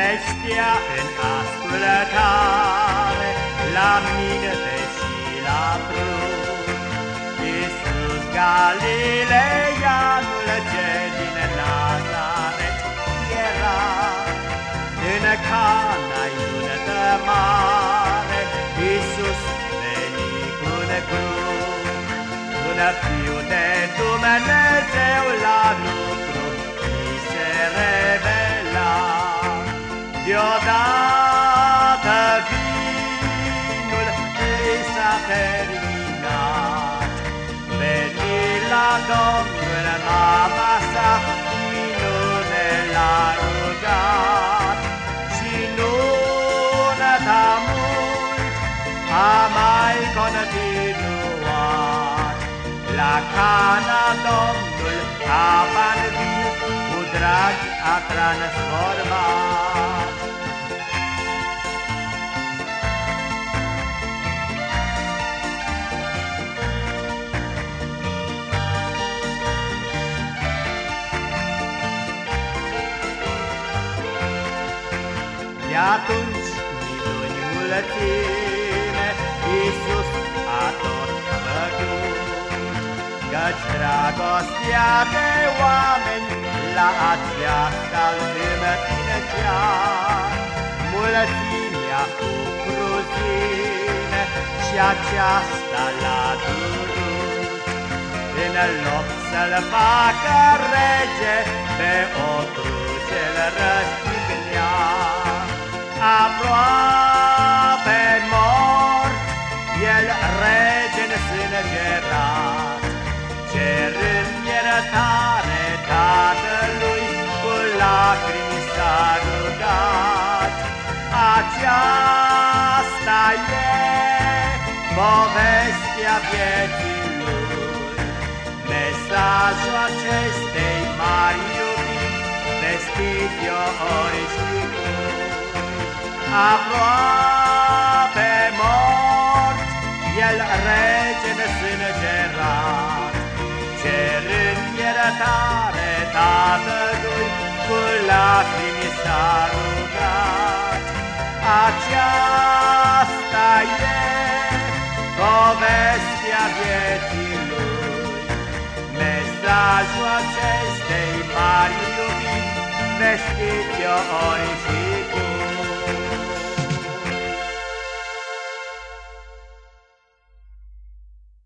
creștea în ascultare la minte și la prun. Iisus Galileanul ce din Nazaret era, în Cana iunetă mare, Iisus veni cu necrun, un fiu Domnul mama sa, minune l-a rugat, Și nunăta mult a mai continuat. La Cana Domnul a vin cu drag a transformat. Atunci minuni mulățime Iisus a tot făcut. Căci dragostea de oameni La aceasta îl împinecea Mulățimea cu cruzime Și aceasta l-a durut. În loc să-l facă rege Pe o aproape mort, el rege nesângerat, cerând iertare Tatălui, cu lacrimi s-a rugat. Aceasta e povestea vieții lui, mesajul acestei mari iubiri, vestit eu ori și aproape mort, el rege nesângerat, cerând iertare Tatălui, cu lacrimi s-a rugat. Aceasta e povestea vieții lui, mesajul acestei mari iubiri, vestit eu ori și cu